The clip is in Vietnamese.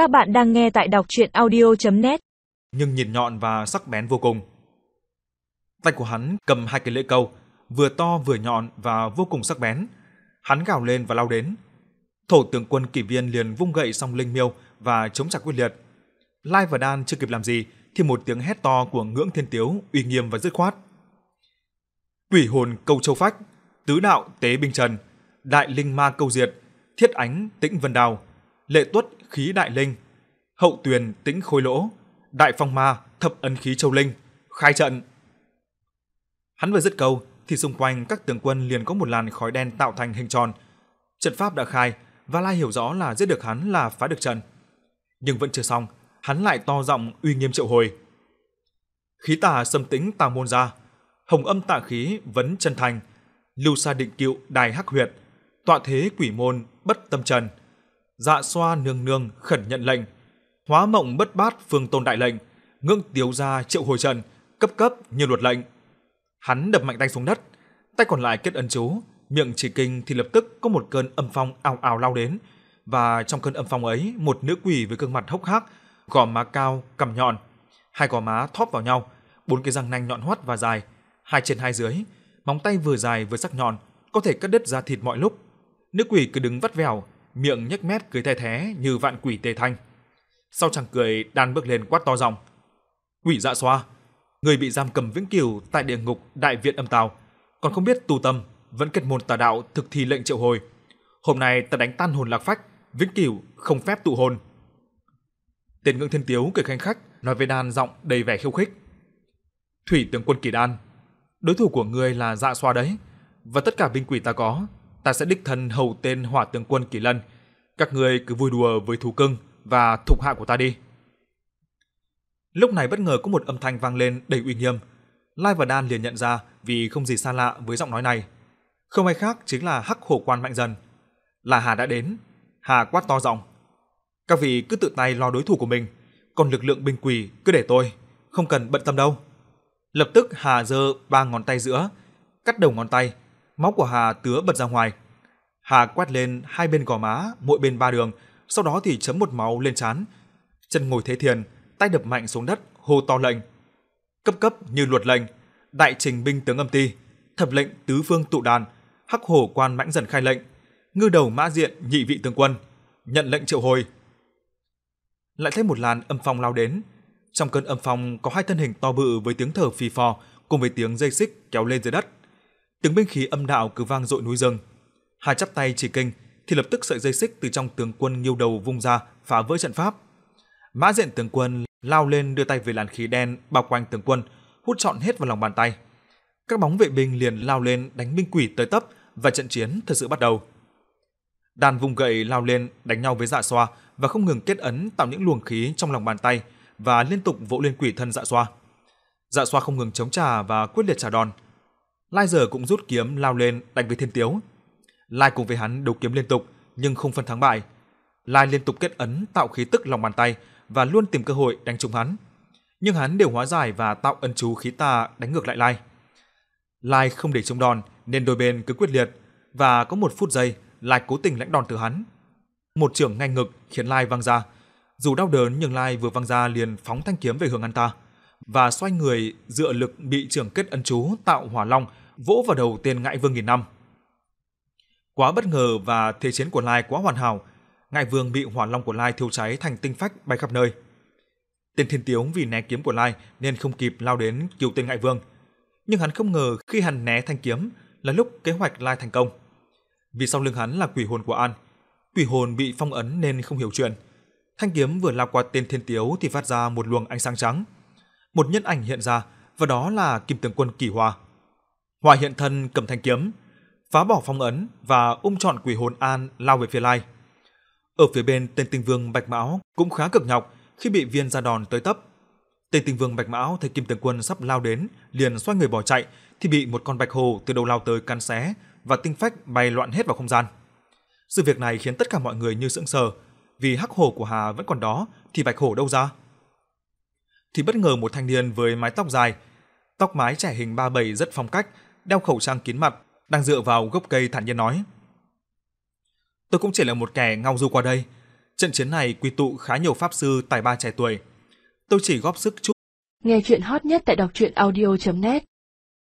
Các bạn đang nghe tại đọc audio net Nhưng nhìn nhọn và sắc bén vô cùng. Tay của hắn cầm hai cái lưỡi câu, vừa to vừa nhọn và vô cùng sắc bén. Hắn gào lên và lao đến. Thổ tướng quân kỷ viên liền vung gậy song linh miêu và chống trả quyết liệt. Lai và Đan chưa kịp làm gì thì một tiếng hét to của ngưỡng thiên tiếu uy nghiêm và dứt khoát. Quỷ hồn câu châu phách, tứ đạo tế binh trần, đại linh ma câu diệt, thiết ánh tĩnh vân đào, lệ tuất khí đại linh, hậu tuyền tĩnh khôi lỗ, đại phong ma thập ấn khí châu linh, khai trận. Hắn vừa dứt câu thì xung quanh các tướng quân liền có một làn khói đen tạo thành hình tròn. Trận pháp đã khai và Lai hiểu rõ là giết được hắn là phá được trận. Nhưng vẫn chưa xong, hắn lại to giọng uy nghiêm triệu hồi. Khí tà xâm tính tà môn ra, hồng âm tạ khí vấn chân thành, lưu sa định cựu đài hắc huyệt, tọa thế quỷ môn bất tâm trần, dạ xoa nương nương khẩn nhận lệnh, hóa mộng bất bát phương tôn đại lệnh, ngưỡng tiếu ra triệu hồi trần cấp cấp như luật lệnh. Hắn đập mạnh tay xuống đất, tay còn lại kết ấn chú, miệng chỉ kinh thì lập tức có một cơn âm phong ào ào lao đến, và trong cơn âm phong ấy, một nữ quỷ với gương mặt hốc hác, gò má cao, cằm nhọn, hai gò má thóp vào nhau, bốn cái răng nanh nhọn hoắt và dài, hai trên hai dưới, móng tay vừa dài vừa sắc nhọn, có thể cắt đứt da thịt mọi lúc. Nữ quỷ cứ đứng vắt vẻo, miệng nhếch mép cười the thé như vạn quỷ tề thanh. Sau chàng cười, đan bước lên quát to giọng: "Quỷ dạ xoa, người bị giam cầm vĩnh cửu tại địa ngục đại viện âm tào, còn không biết tu tâm, vẫn kết môn tà đạo thực thi lệnh triệu hồi. Hôm nay ta đánh tan hồn lạc phách, vĩnh cửu không phép tụ hồn." Tiền Ngưỡng Thiên Tiếu cười khanh khách, nói với Đan giọng đầy vẻ khiêu khích. "Thủy tướng quân Kỳ Đan, đối thủ của ngươi là Dạ Xoa đấy, và tất cả binh quỷ ta có, ta sẽ đích thân hầu tên Hỏa tướng quân Kỳ Lân, các người cứ vui đùa với thú cưng và thuộc hạ của ta đi." Lúc này bất ngờ có một âm thanh vang lên đầy uy nghiêm. Lai và Đan liền nhận ra vì không gì xa lạ với giọng nói này. Không ai khác chính là Hắc Hổ Quan Mạnh Dần. Là Hà đã đến. Hà quát to giọng: "Các vị cứ tự tay lo đối thủ của mình, còn lực lượng binh quỷ cứ để tôi, không cần bận tâm đâu." Lập tức Hà giơ ba ngón tay giữa, cắt đầu ngón tay, máu của Hà tứa bật ra ngoài. Hà quét lên hai bên gò má, mỗi bên ba đường, sau đó thì chấm một máu lên trán. Chân ngồi thế thiền, tay đập mạnh xuống đất, hô to lệnh. Cấp cấp như luật lệnh, đại trình binh tướng âm ti, thập lệnh tứ phương tụ đàn, hắc hổ quan mãnh dần khai lệnh, ngư đầu mã diện nhị vị tướng quân, nhận lệnh triệu hồi. Lại thấy một làn âm phong lao đến, trong cơn âm phong có hai thân hình to bự với tiếng thở phì phò cùng với tiếng dây xích kéo lên dưới đất. Tiếng binh khí âm đạo cứ vang dội núi rừng. Hà chắp tay chỉ kinh thì lập tức sợi dây xích từ trong tướng quân nghiêu đầu vung ra phá vỡ trận pháp. Mã diện tướng quân lao lên đưa tay về làn khí đen bao quanh tướng quân, hút trọn hết vào lòng bàn tay. Các bóng vệ binh liền lao lên đánh binh quỷ tới tấp và trận chiến thật sự bắt đầu. Đàn vùng gậy lao lên đánh nhau với dạ xoa và không ngừng kết ấn tạo những luồng khí trong lòng bàn tay và liên tục vỗ lên quỷ thân dạ xoa. Dạ xoa không ngừng chống trả và quyết liệt trả đòn. Lai giờ cũng rút kiếm lao lên đánh với Thiên Tiếu. Lai cùng với hắn đấu kiếm liên tục, nhưng không phân thắng bại. Lai liên tục kết ấn, tạo khí tức lòng bàn tay và luôn tìm cơ hội đánh trúng hắn. Nhưng hắn đều hóa giải và tạo ân chú khí tà đánh ngược lại Lai. Lai không để trúng đòn, nên đôi bên cứ quyết liệt và có một phút giây, Lai cố tình lãnh đòn từ hắn. Một trưởng ngay ngực khiến Lai văng ra. Dù đau đớn, nhưng Lai vừa văng ra liền phóng thanh kiếm về hướng hắn ta và xoay người dựa lực bị trưởng kết ân chú tạo hỏa long vỗ vào đầu tên ngại vương nghìn năm. Quá bất ngờ và thế chiến của Lai quá hoàn hảo, ngại vương bị hỏa long của Lai thiêu cháy thành tinh phách bay khắp nơi. Tên thiên tiếu vì né kiếm của Lai nên không kịp lao đến cứu tên ngại vương. Nhưng hắn không ngờ khi hắn né thanh kiếm là lúc kế hoạch Lai thành công. Vì sau lưng hắn là quỷ hồn của An. Quỷ hồn bị phong ấn nên không hiểu chuyện. Thanh kiếm vừa lao qua tên thiên tiếu thì phát ra một luồng ánh sáng trắng. Một nhân ảnh hiện ra và đó là Kim Tướng Quân Kỳ Hoa. Hỏa hiện thân cầm thanh kiếm, phá bỏ phong ấn và ung trọn quỷ hồn An lao về phía Lai. Ở phía bên tên tinh vương Bạch Mão cũng khá cực nhọc khi bị viên ra đòn tới tấp. Tên tinh vương Bạch Mão thấy Kim Tướng Quân sắp lao đến, liền xoay người bỏ chạy thì bị một con bạch hồ từ đầu lao tới cắn xé và tinh phách bay loạn hết vào không gian. Sự việc này khiến tất cả mọi người như sững sờ, vì hắc hổ của Hà vẫn còn đó thì bạch hổ đâu ra? Thì bất ngờ một thanh niên với mái tóc dài, tóc mái trẻ hình ba bảy rất phong cách, đeo khẩu trang kín mặt, đang dựa vào gốc cây thản nhiên nói: "Tôi cũng chỉ là một kẻ ngao du qua đây, Trận chiến này quy tụ khá nhiều pháp sư tài ba trẻ tuổi. Tôi chỉ góp sức chút. Nghe chuyện hot nhất tại đọc truyện audio.net